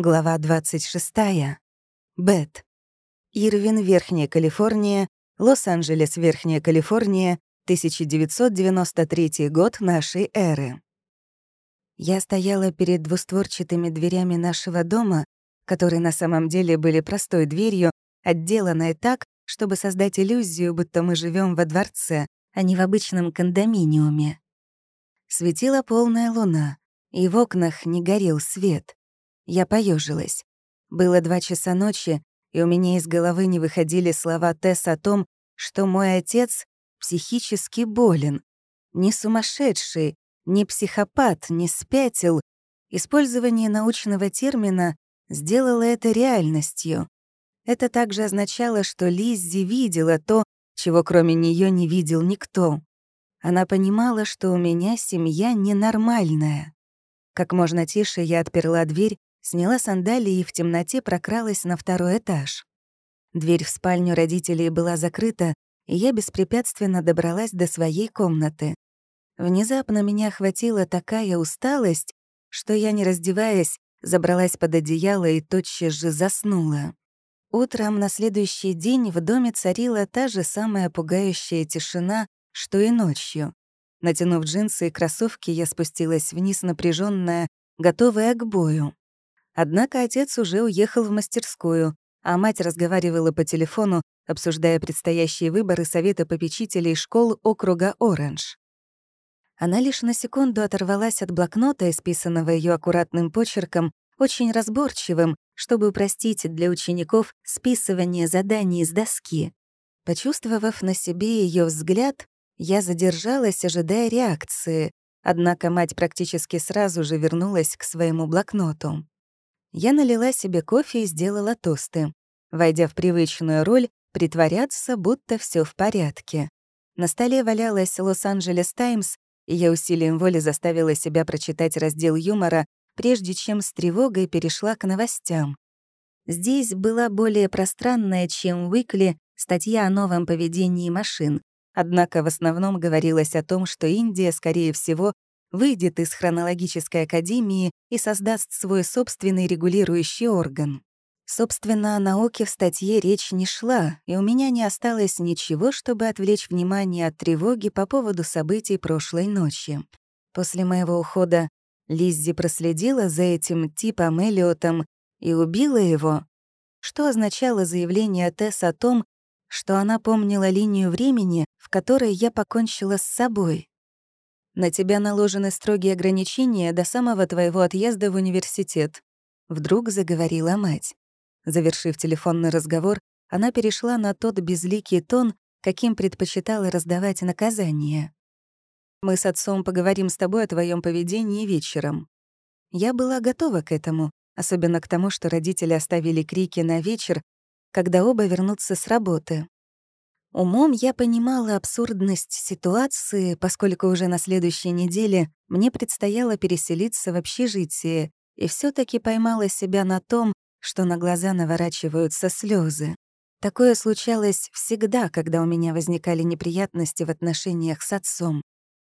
Глава 26. Бет. Ирвин, Верхняя Калифорния, Лос-Анджелес, Верхняя Калифорния, 1993 год нашей эры. Я стояла перед двустворчатыми дверями нашего дома, которые на самом деле были простой дверью, отделанной так, чтобы создать иллюзию, будто мы живем во дворце, а не в обычном кондоминиуме. Светила полная луна, и в окнах не горел свет. Я поежилась. Было два часа ночи, и у меня из головы не выходили слова Тесс о том, что мой отец психически болен. Не сумасшедший, не психопат, не спятил. Использование научного термина сделало это реальностью. Это также означало, что Лиззи видела то, чего кроме нее не видел никто. Она понимала, что у меня семья ненормальная. Как можно тише я отперла дверь сняла сандалии и в темноте прокралась на второй этаж. Дверь в спальню родителей была закрыта, и я беспрепятственно добралась до своей комнаты. Внезапно меня охватила такая усталость, что я, не раздеваясь, забралась под одеяло и тотчас же заснула. Утром на следующий день в доме царила та же самая пугающая тишина, что и ночью. Натянув джинсы и кроссовки, я спустилась вниз напряженная, готовая к бою. Однако отец уже уехал в мастерскую, а мать разговаривала по телефону, обсуждая предстоящие выборы Совета попечителей школ округа Оранж. Она лишь на секунду оторвалась от блокнота, исписанного ее аккуратным почерком, очень разборчивым, чтобы упростить для учеников списывание заданий с доски. Почувствовав на себе ее взгляд, я задержалась, ожидая реакции, однако мать практически сразу же вернулась к своему блокноту. Я налила себе кофе и сделала тосты. Войдя в привычную роль, притворяться, будто все в порядке. На столе валялась «Лос-Анджелес Таймс», и я усилием воли заставила себя прочитать раздел юмора, прежде чем с тревогой перешла к новостям. Здесь была более пространная, чем в Уикли, статья о новом поведении машин. Однако в основном говорилось о том, что Индия, скорее всего, выйдет из хронологической академии и создаст свой собственный регулирующий орган. Собственно, о науке в статье речь не шла, и у меня не осталось ничего, чтобы отвлечь внимание от тревоги по поводу событий прошлой ночи. После моего ухода Лиззи проследила за этим типом Элиотом и убила его, что означало заявление Тесс о том, что она помнила линию времени, в которой я покончила с собой. На тебя наложены строгие ограничения до самого твоего отъезда в университет», — вдруг заговорила мать. Завершив телефонный разговор, она перешла на тот безликий тон, каким предпочитала раздавать наказания. «Мы с отцом поговорим с тобой о твоем поведении вечером». Я была готова к этому, особенно к тому, что родители оставили крики на вечер, когда оба вернутся с работы. Умом я понимала абсурдность ситуации, поскольку уже на следующей неделе мне предстояло переселиться в общежитие, и все таки поймала себя на том, что на глаза наворачиваются слезы. Такое случалось всегда, когда у меня возникали неприятности в отношениях с отцом.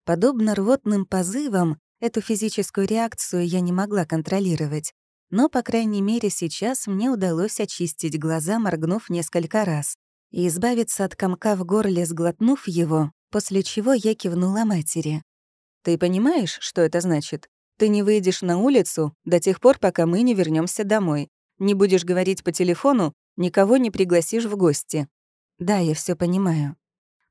Подобно рвотным позывам, эту физическую реакцию я не могла контролировать, но, по крайней мере, сейчас мне удалось очистить глаза, моргнув несколько раз и избавиться от комка в горле, сглотнув его, после чего я кивнула матери. «Ты понимаешь, что это значит? Ты не выйдешь на улицу до тех пор, пока мы не вернемся домой. Не будешь говорить по телефону, никого не пригласишь в гости». «Да, я все понимаю».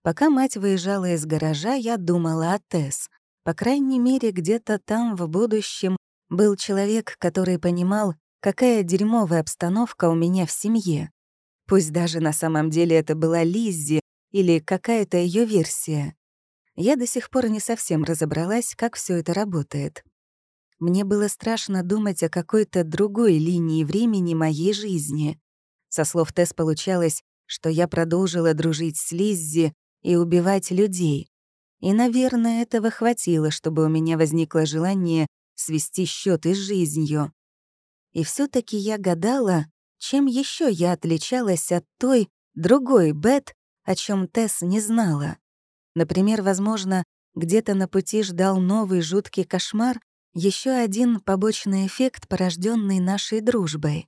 Пока мать выезжала из гаража, я думала о Тесс. По крайней мере, где-то там, в будущем, был человек, который понимал, какая дерьмовая обстановка у меня в семье. Пусть даже на самом деле это была Лиззи или какая-то ее версия. Я до сих пор не совсем разобралась, как все это работает. Мне было страшно думать о какой-то другой линии времени моей жизни. Со слов Тесс получалось, что я продолжила дружить с Лиззи и убивать людей. И, наверное, этого хватило, чтобы у меня возникло желание свести счеты с жизнью. И все таки я гадала, чем еще я отличалась от той, другой Бет, о чем Тесс не знала? Например, возможно, где-то на пути ждал новый жуткий кошмар, Еще один побочный эффект, порожденный нашей дружбой.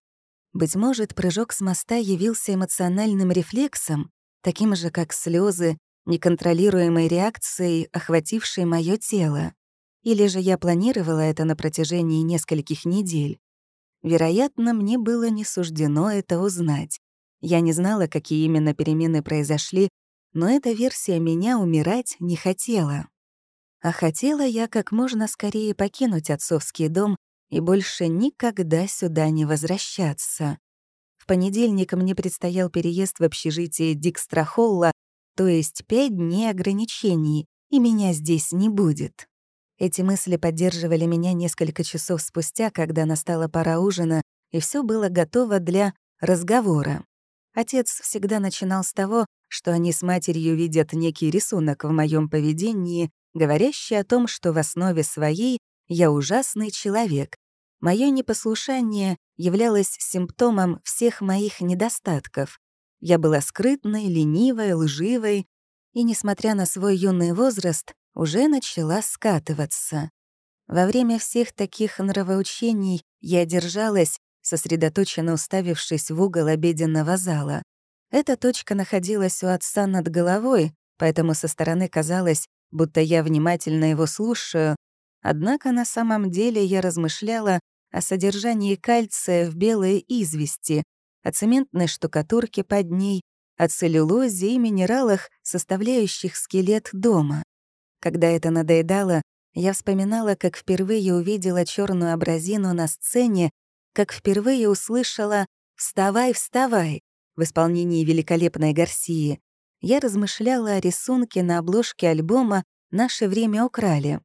Быть может, прыжок с моста явился эмоциональным рефлексом, таким же, как слезы, неконтролируемой реакцией, охватившей мое тело. Или же я планировала это на протяжении нескольких недель. Вероятно, мне было не суждено это узнать. Я не знала, какие именно перемены произошли, но эта версия меня умирать не хотела. А хотела я как можно скорее покинуть отцовский дом и больше никогда сюда не возвращаться. В понедельник мне предстоял переезд в общежитие Дикстрахолла, то есть пять дней ограничений, и меня здесь не будет. Эти мысли поддерживали меня несколько часов спустя, когда настала пора ужина, и все было готово для разговора. Отец всегда начинал с того, что они с матерью видят некий рисунок в моем поведении, говорящий о том, что в основе своей я ужасный человек. Мое непослушание являлось симптомом всех моих недостатков. Я была скрытной, ленивой, лживой, и, несмотря на свой юный возраст, уже начала скатываться. Во время всех таких нравоучений я держалась, сосредоточенно уставившись в угол обеденного зала. Эта точка находилась у отца над головой, поэтому со стороны казалось, будто я внимательно его слушаю, однако на самом деле я размышляла о содержании кальция в белой извести, о цементной штукатурке под ней, о целлюлозе и минералах, составляющих скелет дома. Когда это надоедало, я вспоминала, как впервые увидела черную абразину на сцене, как впервые услышала «Вставай, вставай!» в исполнении великолепной Гарсии, я размышляла о рисунке на обложке альбома «Наше время украли»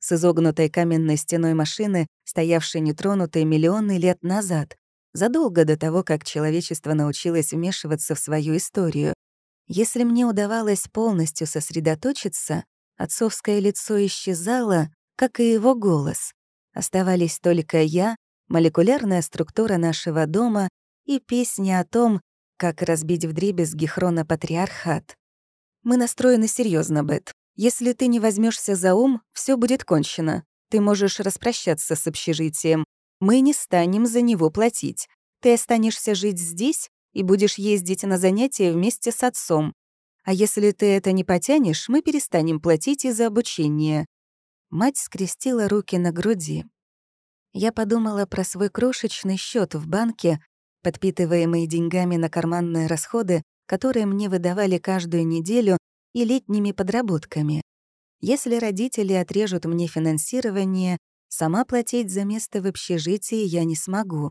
с изогнутой каменной стеной машины, стоявшей нетронутой миллионы лет назад, задолго до того, как человечество научилось вмешиваться в свою историю. Если мне удавалось полностью сосредоточиться, отцовское лицо исчезало, как и его голос. Оставались только я, молекулярная структура нашего дома и песни о том, как разбить вдребезги хронопатриархат. Мы настроены серьезно, Бет. Если ты не возьмешься за ум, все будет кончено. Ты можешь распрощаться с общежитием. Мы не станем за него платить. Ты останешься жить здесь и будешь ездить на занятия вместе с отцом. А если ты это не потянешь, мы перестанем платить и за обучение». Мать скрестила руки на груди. Я подумала про свой крошечный счет в банке, подпитываемые деньгами на карманные расходы, которые мне выдавали каждую неделю, и летними подработками. Если родители отрежут мне финансирование, сама платить за место в общежитии я не смогу.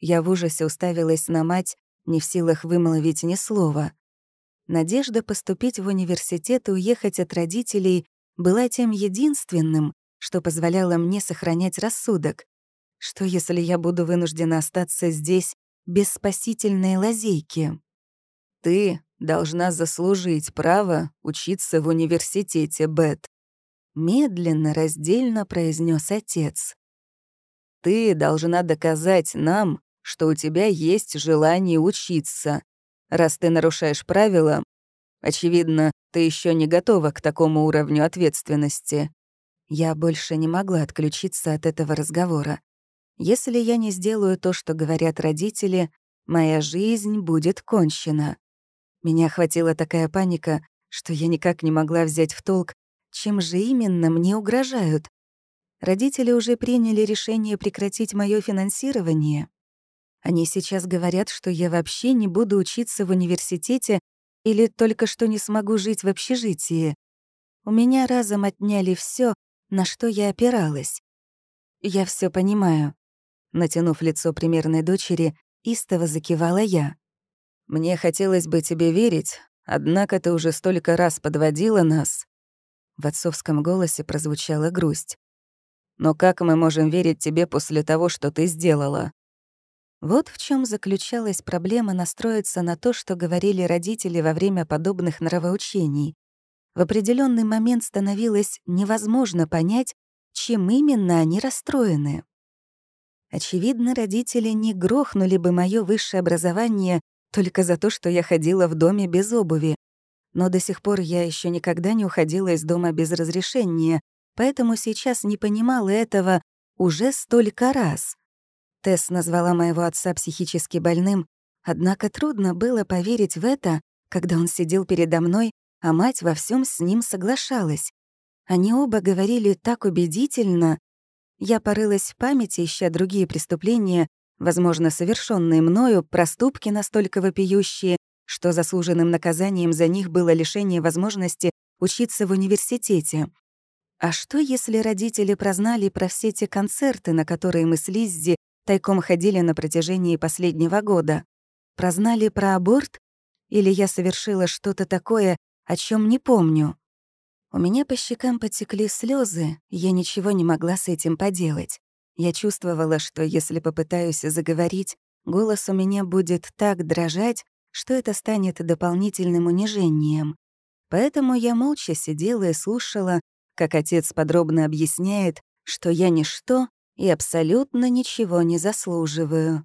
Я в ужасе уставилась на мать, не в силах вымолвить ни слова. Надежда поступить в университет и уехать от родителей была тем единственным, что позволяло мне сохранять рассудок. Что, если я буду вынуждена остаться здесь без спасительной лазейки. «Ты должна заслужить право учиться в университете, Бет», медленно, раздельно произнес отец. «Ты должна доказать нам, что у тебя есть желание учиться. Раз ты нарушаешь правила, очевидно, ты еще не готова к такому уровню ответственности». Я больше не могла отключиться от этого разговора. Если я не сделаю то, что говорят родители, моя жизнь будет кончена. Меня охватила такая паника, что я никак не могла взять в толк, чем же именно мне угрожают. Родители уже приняли решение прекратить мое финансирование. Они сейчас говорят, что я вообще не буду учиться в университете или только что не смогу жить в общежитии. У меня разом отняли все, на что я опиралась. Я все понимаю. Натянув лицо примерной дочери, истово закивала я. «Мне хотелось бы тебе верить, однако ты уже столько раз подводила нас». В отцовском голосе прозвучала грусть. «Но как мы можем верить тебе после того, что ты сделала?» Вот в чем заключалась проблема настроиться на то, что говорили родители во время подобных нравоучений. В определенный момент становилось невозможно понять, чем именно они расстроены. Очевидно, родители не грохнули бы мое высшее образование только за то, что я ходила в доме без обуви. Но до сих пор я еще никогда не уходила из дома без разрешения, поэтому сейчас не понимала этого уже столько раз. Тесс назвала моего отца психически больным, однако трудно было поверить в это, когда он сидел передо мной, а мать во всем с ним соглашалась. Они оба говорили так убедительно. Я порылась в памяти, ища другие преступления, возможно, совершенные мною, проступки настолько вопиющие, что заслуженным наказанием за них было лишение возможности учиться в университете. А что, если родители прознали про все те концерты, на которые мы с Лиззи тайком ходили на протяжении последнего года? Прознали про аборт? Или я совершила что-то такое, о чем не помню? У меня по щекам потекли слезы, я ничего не могла с этим поделать. Я чувствовала, что если попытаюсь заговорить, голос у меня будет так дрожать, что это станет дополнительным унижением. Поэтому я молча сидела и слушала, как отец подробно объясняет, что я ничто и абсолютно ничего не заслуживаю.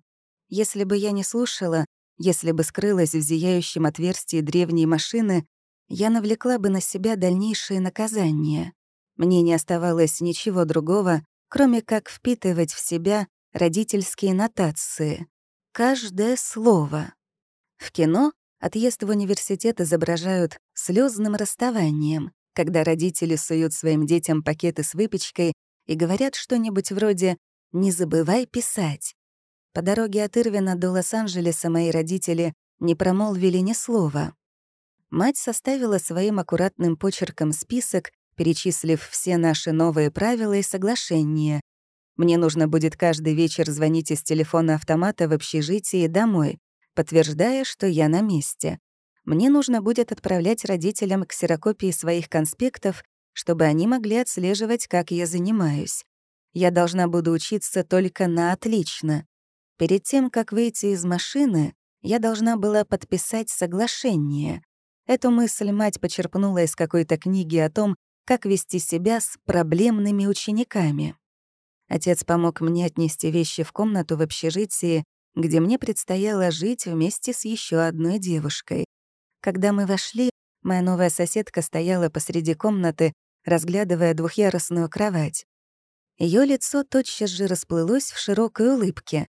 Если бы я не слушала, если бы скрылась в зияющем отверстии древней машины, я навлекла бы на себя дальнейшие наказания. Мне не оставалось ничего другого, кроме как впитывать в себя родительские нотации. Каждое слово. В кино отъезд в университет изображают слезным расставанием, когда родители суют своим детям пакеты с выпечкой и говорят что-нибудь вроде «не забывай писать». По дороге от Ирвина до Лос-Анджелеса мои родители не промолвили ни слова. Мать составила своим аккуратным почерком список, перечислив все наши новые правила и соглашения. Мне нужно будет каждый вечер звонить из телефона автомата в общежитии домой, подтверждая, что я на месте мне нужно будет отправлять родителям ксерокопии своих конспектов, чтобы они могли отслеживать, как я занимаюсь. Я должна буду учиться только на отлично. Перед тем, как выйти из машины, я должна была подписать соглашение. Эту мысль мать почерпнула из какой-то книги о том, как вести себя с проблемными учениками. Отец помог мне отнести вещи в комнату в общежитии, где мне предстояло жить вместе с еще одной девушкой. Когда мы вошли, моя новая соседка стояла посреди комнаты, разглядывая двухъярусную кровать. Ее лицо тотчас же расплылось в широкой улыбке.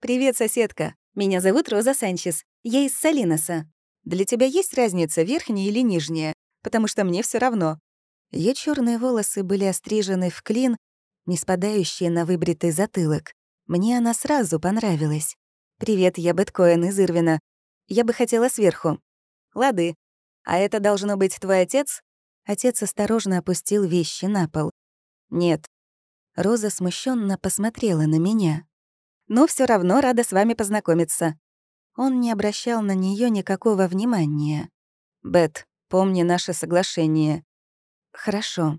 «Привет, соседка. Меня зовут Роза Санчес. Я из Салиноса. Для тебя есть разница, верхняя или нижняя? Потому что мне все равно». Ее черные волосы были острижены в клин, не спадающие на выбритый затылок. Мне она сразу понравилась. «Привет, я Бет Коэн из Ирвина. Я бы хотела сверху. Лады. А это должно быть твой отец? Отец осторожно опустил вещи на пол. Нет. Роза смущенно посмотрела на меня. Но все равно рада с вами познакомиться. Он не обращал на нее никакого внимания. Бет, помни наше соглашение. Хорошо.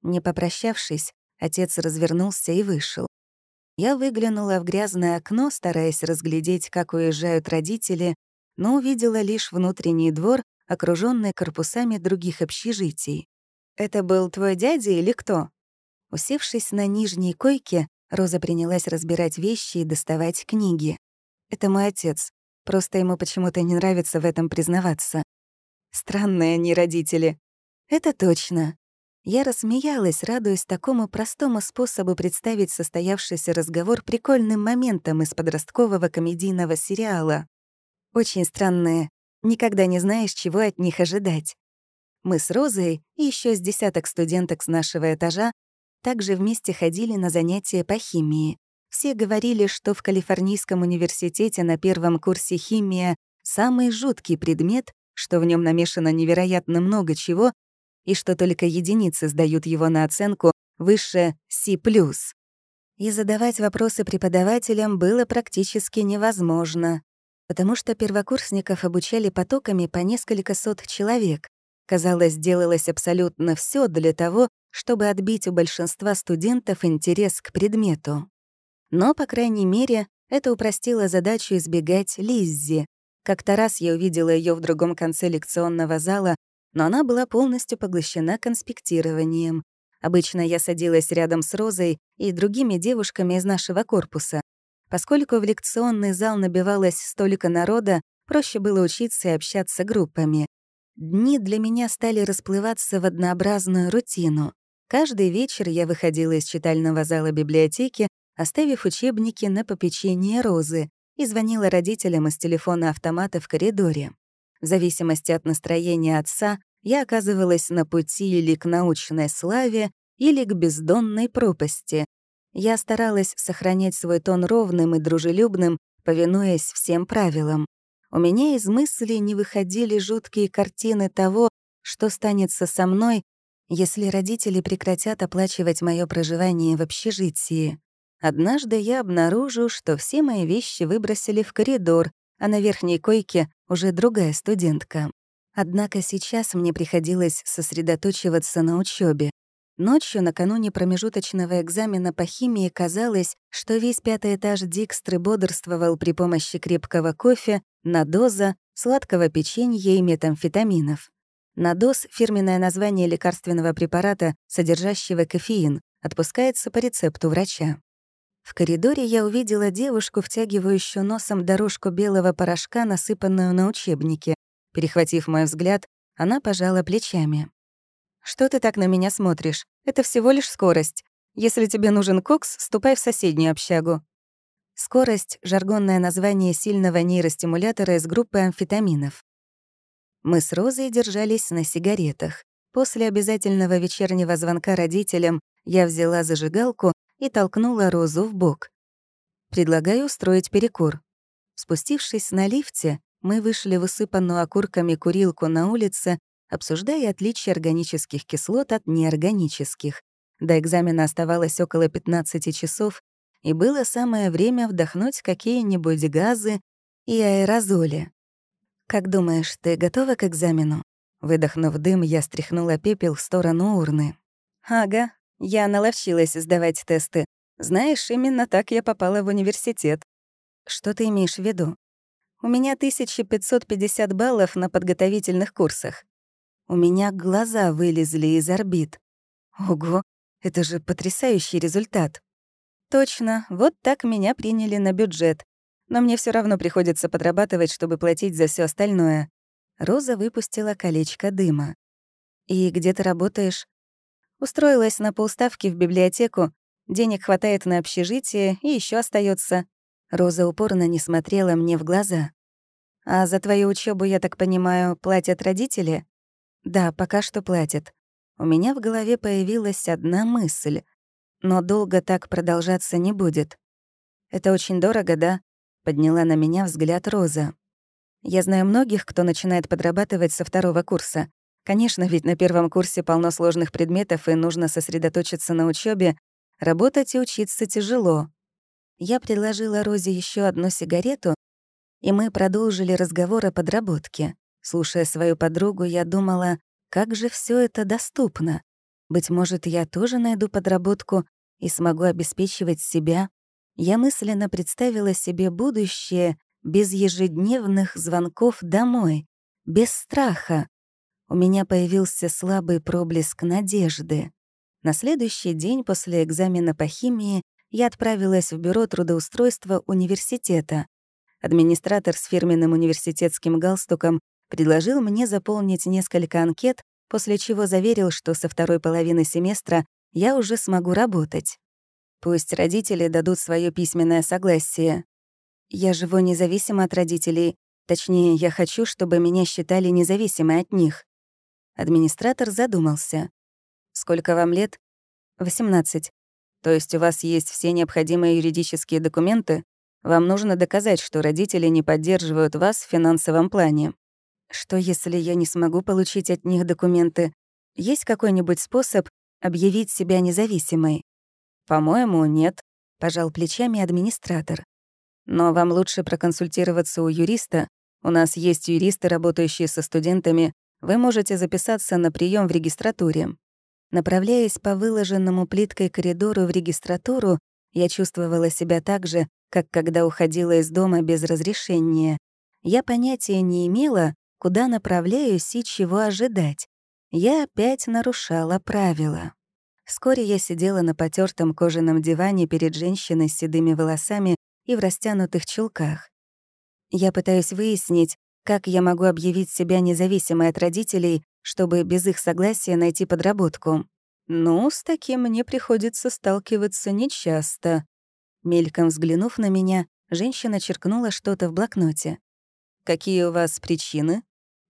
Не попрощавшись, отец развернулся и вышел. Я выглянула в грязное окно, стараясь разглядеть, как уезжают родители, но увидела лишь внутренний двор, окруженный корпусами других общежитий. «Это был твой дядя или кто?» Усевшись на нижней койке, Роза принялась разбирать вещи и доставать книги. «Это мой отец. Просто ему почему-то не нравится в этом признаваться. Странные они родители». «Это точно». Я рассмеялась, радуясь такому простому способу представить состоявшийся разговор прикольным моментом из подросткового комедийного сериала. Очень странные. Никогда не знаешь, чего от них ожидать. Мы с Розой и еще с десяток студенток с нашего этажа также вместе ходили на занятия по химии. Все говорили, что в Калифорнийском университете на первом курсе химия — самый жуткий предмет, что в нем намешано невероятно много чего, и что только единицы сдают его на оценку выше C+. И задавать вопросы преподавателям было практически невозможно потому что первокурсников обучали потоками по несколько сот человек. Казалось, делалось абсолютно все для того, чтобы отбить у большинства студентов интерес к предмету. Но, по крайней мере, это упростило задачу избегать Лиззи. Как-то раз я увидела ее в другом конце лекционного зала, но она была полностью поглощена конспектированием. Обычно я садилась рядом с Розой и другими девушками из нашего корпуса, Поскольку в лекционный зал набивалось столько народа, проще было учиться и общаться группами. Дни для меня стали расплываться в однообразную рутину. Каждый вечер я выходила из читального зала библиотеки, оставив учебники на попечение Розы, и звонила родителям из телефона автомата в коридоре. В зависимости от настроения отца, я оказывалась на пути или к научной славе, или к бездонной пропасти. Я старалась сохранять свой тон ровным и дружелюбным, повинуясь всем правилам. У меня из мыслей не выходили жуткие картины того, что станется со мной, если родители прекратят оплачивать мое проживание в общежитии. Однажды я обнаружу, что все мои вещи выбросили в коридор, а на верхней койке уже другая студентка. Однако сейчас мне приходилось сосредоточиваться на учебе. Ночью, накануне промежуточного экзамена по химии, казалось, что весь пятый этаж Дикстры бодрствовал при помощи крепкого кофе, надоза, сладкого печенья и метамфетаминов. Надоз — фирменное название лекарственного препарата, содержащего кофеин, отпускается по рецепту врача. В коридоре я увидела девушку, втягивающую носом дорожку белого порошка, насыпанную на учебнике. Перехватив мой взгляд, она пожала плечами. «Что ты так на меня смотришь? Это всего лишь скорость. Если тебе нужен кокс, ступай в соседнюю общагу». Скорость — жаргонное название сильного нейростимулятора из группы амфетаминов. Мы с Розой держались на сигаретах. После обязательного вечернего звонка родителям я взяла зажигалку и толкнула Розу в бок. «Предлагаю устроить перекур». Спустившись на лифте, мы вышли в усыпанную окурками курилку на улице обсуждая отличия органических кислот от неорганических. До экзамена оставалось около 15 часов, и было самое время вдохнуть какие-нибудь газы и аэрозоли. «Как думаешь, ты готова к экзамену?» Выдохнув дым, я стряхнула пепел в сторону урны. «Ага, я наловчилась сдавать тесты. Знаешь, именно так я попала в университет». «Что ты имеешь в виду?» «У меня 1550 баллов на подготовительных курсах. У меня глаза вылезли из орбит. Ого, это же потрясающий результат. Точно, вот так меня приняли на бюджет. Но мне все равно приходится подрабатывать, чтобы платить за все остальное. Роза выпустила колечко дыма. «И где ты работаешь?» Устроилась на полставки в библиотеку. Денег хватает на общежитие и еще остается. Роза упорно не смотрела мне в глаза. «А за твою учебу, я так понимаю, платят родители?» Да, пока что платят. У меня в голове появилась одна мысль. Но долго так продолжаться не будет. «Это очень дорого, да?» — подняла на меня взгляд Роза. «Я знаю многих, кто начинает подрабатывать со второго курса. Конечно, ведь на первом курсе полно сложных предметов, и нужно сосредоточиться на учебе. Работать и учиться тяжело». Я предложила Розе еще одну сигарету, и мы продолжили разговор о подработке. Слушая свою подругу, я думала, как же все это доступно. Быть может, я тоже найду подработку и смогу обеспечивать себя. Я мысленно представила себе будущее без ежедневных звонков домой, без страха. У меня появился слабый проблеск надежды. На следующий день после экзамена по химии я отправилась в бюро трудоустройства университета. Администратор с фирменным университетским галстуком предложил мне заполнить несколько анкет, после чего заверил, что со второй половины семестра я уже смогу работать. Пусть родители дадут свое письменное согласие. Я живу независимо от родителей, точнее, я хочу, чтобы меня считали независимой от них. Администратор задумался. «Сколько вам лет?» «18. То есть у вас есть все необходимые юридические документы? Вам нужно доказать, что родители не поддерживают вас в финансовом плане. Что если я не смогу получить от них документы? Есть какой-нибудь способ объявить себя независимой? По-моему, нет, пожал плечами администратор. Но вам лучше проконсультироваться у юриста. У нас есть юристы, работающие со студентами. Вы можете записаться на прием в регистратуре. Направляясь по выложенному плиткой коридору в регистратуру, я чувствовала себя так же, как когда уходила из дома без разрешения. Я понятия не имела, куда направляюсь и чего ожидать. Я опять нарушала правила. Вскоре я сидела на потертом кожаном диване перед женщиной с седыми волосами и в растянутых чулках. Я пытаюсь выяснить, как я могу объявить себя независимой от родителей, чтобы без их согласия найти подработку. «Ну, с таким мне приходится сталкиваться нечасто». Мельком взглянув на меня, женщина черкнула что-то в блокноте. «Какие у вас причины?»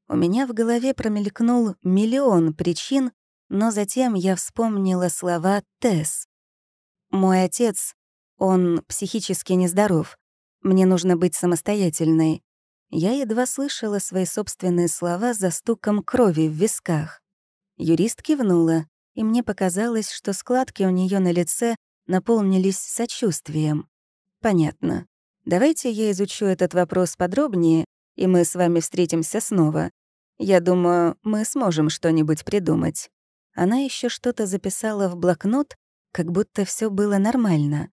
У меня в голове промелькнул миллион причин, но затем я вспомнила слова Тесс. «Мой отец, он психически нездоров. Мне нужно быть самостоятельной». Я едва слышала свои собственные слова за стуком крови в висках. Юрист кивнула, и мне показалось, что складки у нее на лице наполнились сочувствием. «Понятно. Давайте я изучу этот вопрос подробнее, и мы с вами встретимся снова. Я думаю, мы сможем что-нибудь придумать». Она еще что-то записала в блокнот, как будто все было нормально.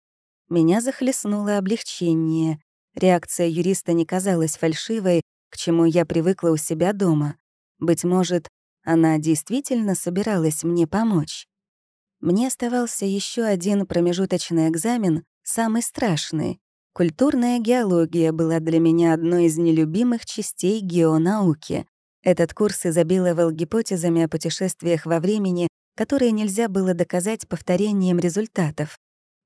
Меня захлестнуло облегчение. Реакция юриста не казалась фальшивой, к чему я привыкла у себя дома. Быть может, она действительно собиралась мне помочь. Мне оставался еще один промежуточный экзамен, самый страшный. Культурная геология была для меня одной из нелюбимых частей геонауки. Этот курс изобиловал гипотезами о путешествиях во времени, которые нельзя было доказать повторением результатов.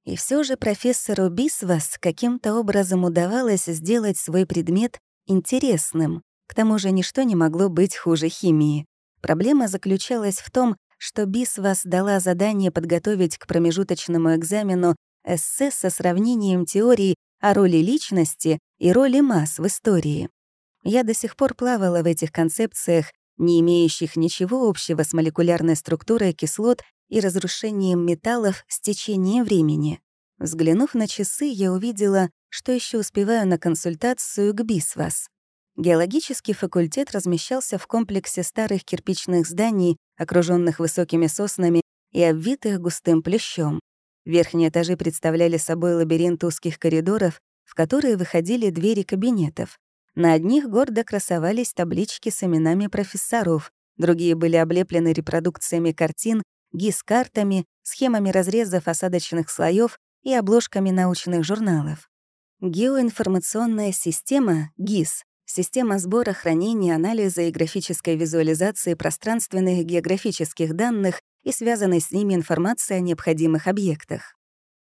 И все же профессору Бисвас каким-то образом удавалось сделать свой предмет интересным. К тому же ничто не могло быть хуже химии. Проблема заключалась в том, что Бисвас дала задание подготовить к промежуточному экзамену эссе со сравнением теорий о роли личности и роли масс в истории. Я до сих пор плавала в этих концепциях, не имеющих ничего общего с молекулярной структурой кислот и разрушением металлов с течением времени. Взглянув на часы, я увидела, что еще успеваю на консультацию к Бисвас. Геологический факультет размещался в комплексе старых кирпичных зданий, окруженных высокими соснами и обвитых густым плющом. Верхние этажи представляли собой лабиринт узких коридоров, в которые выходили двери кабинетов. На одних гордо красовались таблички с именами профессоров, другие были облеплены репродукциями картин, гис-картами, схемами разрезов осадочных слоев и обложками научных журналов. Геоинформационная система, ГИС, Система сбора, хранения, анализа и графической визуализации пространственных географических данных и связанной с ними информации о необходимых объектах.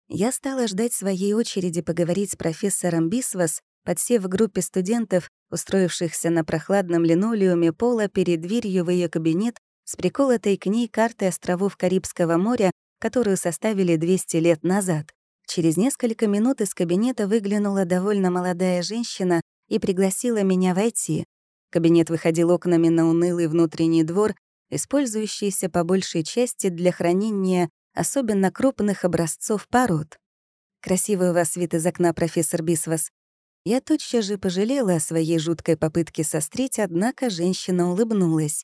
Я стала ждать своей очереди поговорить с профессором Бисвас, подсев в группе студентов, устроившихся на прохладном линолеуме пола перед дверью в ее кабинет с приколотой к ней картой островов Карибского моря, которую составили 200 лет назад. Через несколько минут из кабинета выглянула довольно молодая женщина и пригласила меня войти. Кабинет выходил окнами на унылый внутренний двор, использующийся по большей части для хранения особенно крупных образцов пород. Красивый у вас вид из окна, профессор Бисвас. Я тотчас же пожалела о своей жуткой попытке сострить, однако женщина улыбнулась.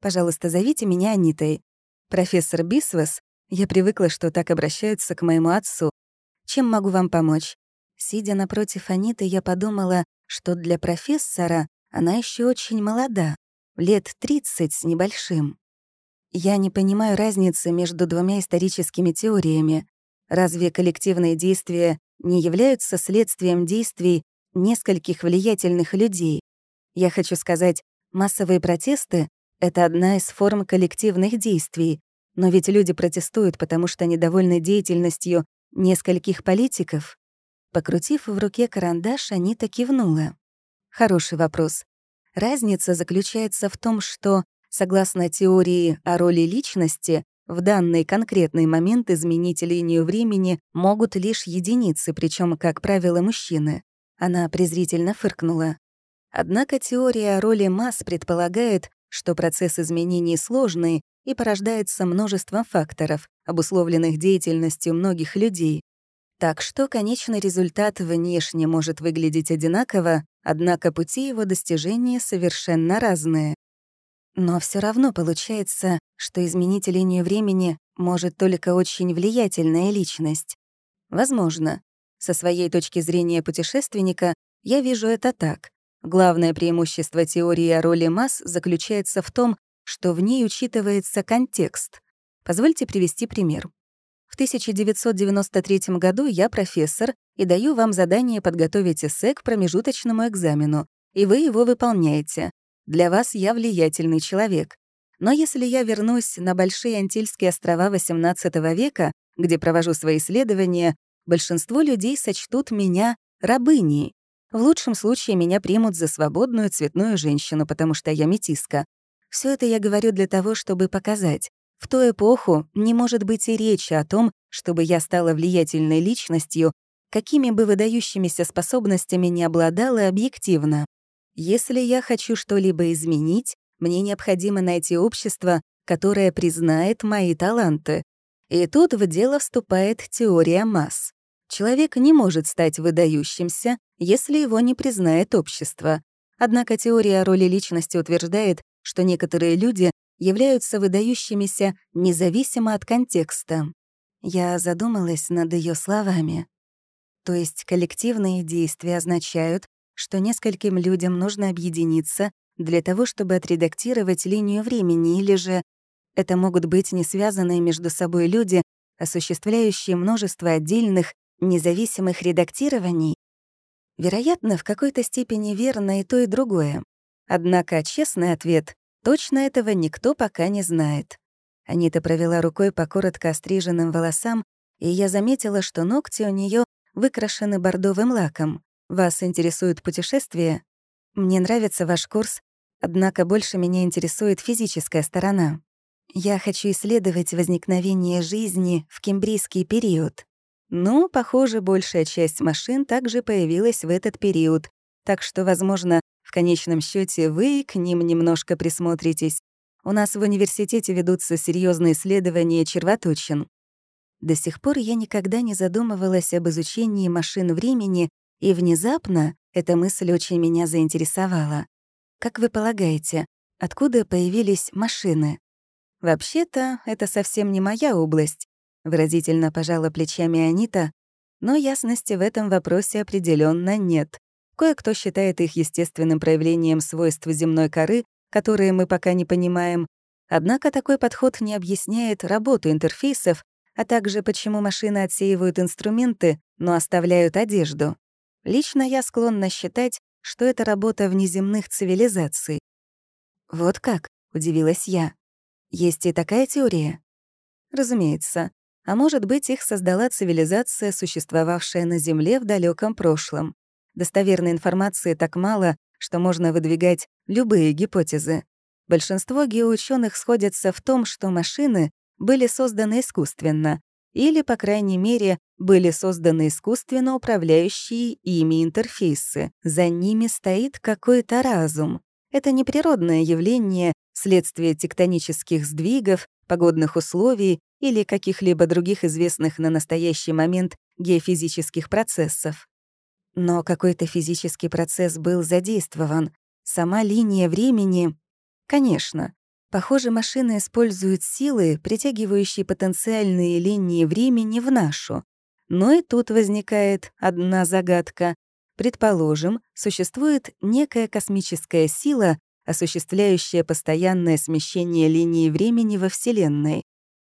«Пожалуйста, зовите меня Анитой. Профессор Бисвас, я привыкла, что так обращаются к моему отцу. Чем могу вам помочь?» Сидя напротив Аниты, я подумала, что для профессора она еще очень молода, лет 30 с небольшим. Я не понимаю разницы между двумя историческими теориями. Разве коллективные действия не являются следствием действий нескольких влиятельных людей? Я хочу сказать, массовые протесты — это одна из форм коллективных действий, но ведь люди протестуют, потому что недовольны деятельностью нескольких политиков. Покрутив в руке карандаш, Анита кивнула. Хороший вопрос. Разница заключается в том, что, согласно теории о роли личности, в данный конкретный момент изменить линию времени могут лишь единицы, причем, как правило, мужчины. Она презрительно фыркнула. Однако теория о роли масс предполагает, что процесс изменений сложный и порождается множеством факторов, обусловленных деятельностью многих людей, так что конечный результат внешне может выглядеть одинаково, однако пути его достижения совершенно разные. Но все равно получается, что изменить линию времени может только очень влиятельная личность. Возможно. Со своей точки зрения путешественника я вижу это так. Главное преимущество теории о роли масс заключается в том, что в ней учитывается контекст. Позвольте привести пример. В 1993 году я профессор и даю вам задание подготовить эссе к промежуточному экзамену, и вы его выполняете. Для вас я влиятельный человек. Но если я вернусь на Большие Антильские острова XVIII века, где провожу свои исследования, большинство людей сочтут меня рабыней. В лучшем случае меня примут за свободную цветную женщину, потому что я метиска. Все это я говорю для того, чтобы показать. В ту эпоху не может быть и речи о том, чтобы я стала влиятельной личностью, какими бы выдающимися способностями не обладала объективно. Если я хочу что-либо изменить, мне необходимо найти общество, которое признает мои таланты. И тут в дело вступает теория масс. Человек не может стать выдающимся, если его не признает общество. Однако теория роли личности утверждает, что некоторые люди являются выдающимися независимо от контекста. Я задумалась над ее словами. То есть коллективные действия означают, что нескольким людям нужно объединиться для того, чтобы отредактировать линию времени, или же это могут быть не связанные между собой люди, осуществляющие множество отдельных, независимых редактирований? Вероятно, в какой-то степени верно и то, и другое. Однако честный ответ — точно этого никто пока не знает. Анита провела рукой по коротко остриженным волосам, и я заметила, что ногти у нее выкрашены бордовым лаком. Вас интересует путешествие? Мне нравится ваш курс, однако больше меня интересует физическая сторона. Я хочу исследовать возникновение жизни в кембрийский период. Ну, похоже, большая часть машин также появилась в этот период, так что, возможно, в конечном счете вы к ним немножко присмотритесь. У нас в университете ведутся серьезные исследования червоточин. До сих пор я никогда не задумывалась об изучении машин времени и внезапно эта мысль очень меня заинтересовала. Как вы полагаете, откуда появились машины? Вообще-то, это совсем не моя область, выразительно пожала плечами Анита, но ясности в этом вопросе определенно нет. Кое-кто считает их естественным проявлением свойств земной коры, которые мы пока не понимаем. Однако такой подход не объясняет работу интерфейсов, а также почему машины отсеивают инструменты, но оставляют одежду. Лично я склонна считать, что это работа внеземных цивилизаций. «Вот как?» — удивилась я. «Есть и такая теория?» «Разумеется. А может быть, их создала цивилизация, существовавшая на Земле в далеком прошлом. Достоверной информации так мало, что можно выдвигать любые гипотезы. Большинство геоученых сходятся в том, что машины были созданы искусственно, или, по крайней мере, были созданы искусственно управляющие ими интерфейсы. За ними стоит какой-то разум. Это не природное явление, следствие тектонических сдвигов, погодных условий или каких-либо других известных на настоящий момент геофизических процессов. Но какой-то физический процесс был задействован. Сама линия времени... Конечно, Похоже, машины используют силы, притягивающие потенциальные линии времени в нашу. Но и тут возникает одна загадка. Предположим, существует некая космическая сила, осуществляющая постоянное смещение линии времени во Вселенной.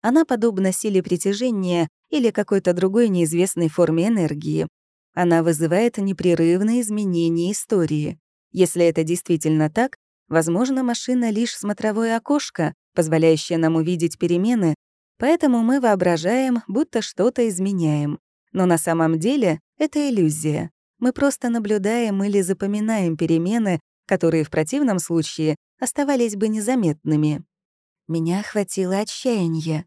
Она подобна силе притяжения или какой-то другой неизвестной форме энергии. Она вызывает непрерывные изменения истории. Если это действительно так, Возможно, машина — лишь смотровое окошко, позволяющее нам увидеть перемены, поэтому мы воображаем, будто что-то изменяем. Но на самом деле это иллюзия. Мы просто наблюдаем или запоминаем перемены, которые в противном случае оставались бы незаметными. Меня охватило отчаяние.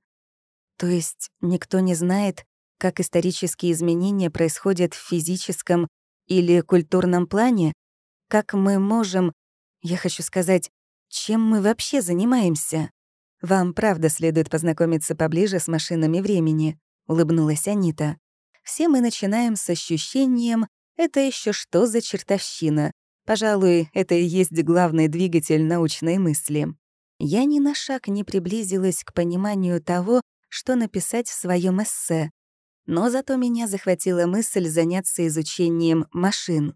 То есть никто не знает, как исторические изменения происходят в физическом или культурном плане? Как мы можем я хочу сказать, чем мы вообще занимаемся? Вам правда следует познакомиться поближе с машинами времени, улыбнулась Анита. Все мы начинаем с ощущением «это еще что за чертовщина?». Пожалуй, это и есть главный двигатель научной мысли. Я ни на шаг не приблизилась к пониманию того, что написать в своем эссе. Но зато меня захватила мысль заняться изучением машин.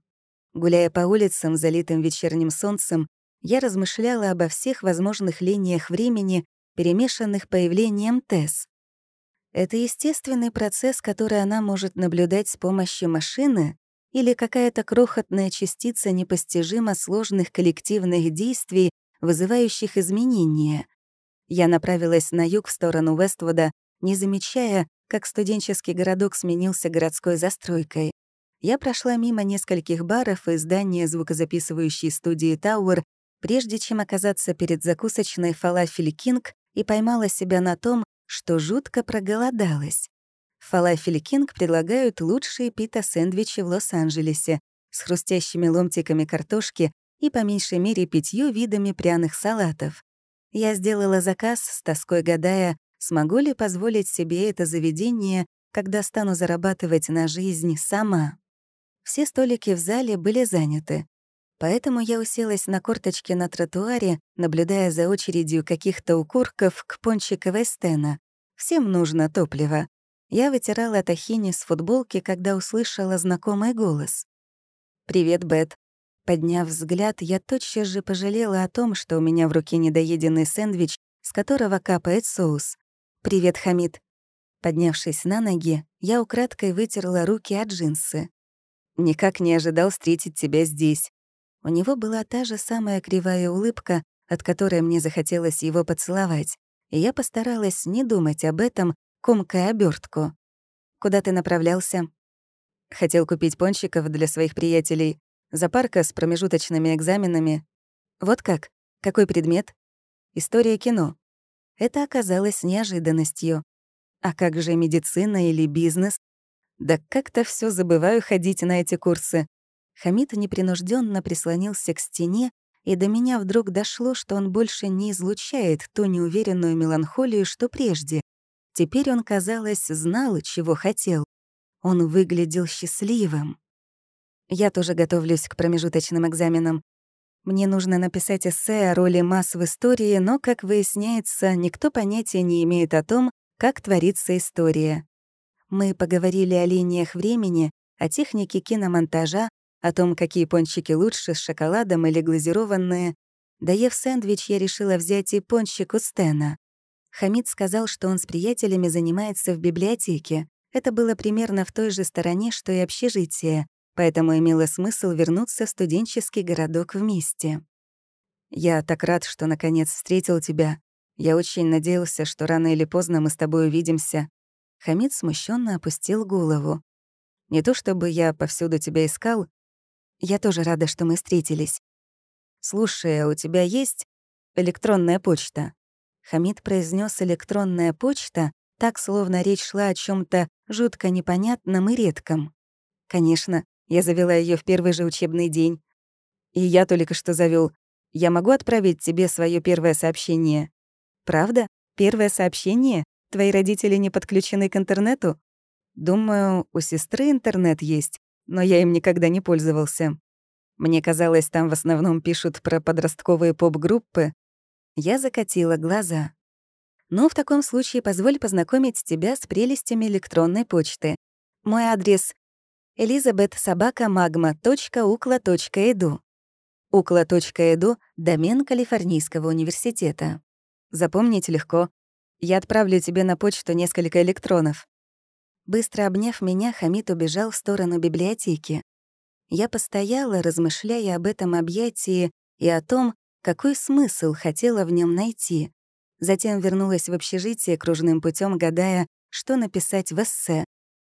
Гуляя по улицам, залитым вечерним солнцем, я размышляла обо всех возможных линиях времени, перемешанных появлением Тесс. Это естественный процесс, который она может наблюдать с помощью машины или какая-то крохотная частица непостижимо сложных коллективных действий, вызывающих изменения. Я направилась на юг в сторону Вествуда, не замечая, как студенческий городок сменился городской застройкой. Я прошла мимо нескольких баров и здания звукозаписывающей студии Тауэр, прежде чем оказаться перед закусочной «Фалафель Кинг» и поймала себя на том, что жутко проголодалась. «Фалафель Кинг» предлагают лучшие пита-сэндвичи в Лос-Анджелесе с хрустящими ломтиками картошки и по меньшей мере пятью видами пряных салатов. Я сделала заказ, с тоской гадая, смогу ли позволить себе это заведение, когда стану зарабатывать на жизнь сама. Все столики в зале были заняты. Поэтому я уселась на корточке на тротуаре, наблюдая за очередью каких-то укурков к пончиковой стена. Всем нужно топливо. Я вытирала тахини с футболки, когда услышала знакомый голос. «Привет, Бет». Подняв взгляд, я тотчас же пожалела о том, что у меня в руке недоеденный сэндвич, с которого капает соус. «Привет, Хамид». Поднявшись на ноги, я украдкой вытерла руки от джинсы. Никак не ожидал встретить тебя здесь». У него была та же самая кривая улыбка, от которой мне захотелось его поцеловать, и я постаралась не думать об этом, комкая обертку. «Куда ты направлялся?» Хотел купить пончиков для своих приятелей. Запарка с промежуточными экзаменами. Вот как? Какой предмет? История кино. Это оказалось неожиданностью. А как же медицина или бизнес? Да как-то все забываю ходить на эти курсы. Хамид непринужденно прислонился к стене, и до меня вдруг дошло, что он больше не излучает ту неуверенную меланхолию, что прежде. Теперь он, казалось, знал, чего хотел. Он выглядел счастливым. Я тоже готовлюсь к промежуточным экзаменам. Мне нужно написать эссе о роли масс в истории, но, как выясняется, никто понятия не имеет о том, как творится история. Мы поговорили о линиях времени, о технике киномонтажа, о том, какие пончики лучше, с шоколадом или глазированные. Доев сэндвич, я решила взять и пончик у Стена. Хамид сказал, что он с приятелями занимается в библиотеке. Это было примерно в той же стороне, что и общежитие, поэтому имело смысл вернуться в студенческий городок вместе. «Я так рад, что наконец встретил тебя. Я очень надеялся, что рано или поздно мы с тобой увидимся. Хамид смущенно опустил голову. «Не то чтобы я повсюду тебя искал. Я тоже рада, что мы встретились. Слушай, а у тебя есть электронная почта?» Хамид произнес электронная почта, так, словно речь шла о чем то жутко непонятном и редком. «Конечно, я завела ее в первый же учебный день. И я только что завел. Я могу отправить тебе свое первое сообщение?» «Правда? Первое сообщение? Твои родители не подключены к интернету? Думаю, у сестры интернет есть, но я им никогда не пользовался. Мне казалось, там в основном пишут про подростковые поп-группы. Я закатила глаза. Ну, в таком случае позволь познакомить тебя с прелестями электронной почты. Мой адрес — elizabethsobaka.magma.ukla.edu. Ukla.edu — домен Калифорнийского университета. Запомнить легко. Я отправлю тебе на почту несколько электронов». Быстро обняв меня, Хамид убежал в сторону библиотеки. Я постояла, размышляя об этом объятии и о том, какой смысл хотела в нем найти. Затем вернулась в общежитие кружным путем, гадая, что написать в эссе.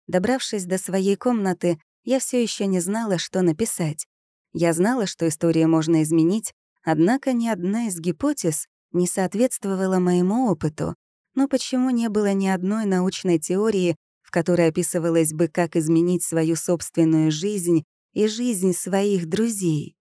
Добравшись до своей комнаты, я все еще не знала, что написать. Я знала, что историю можно изменить, однако ни одна из гипотез не соответствовала моему опыту. Но почему не было ни одной научной теории, в которой описывалось бы, как изменить свою собственную жизнь и жизнь своих друзей?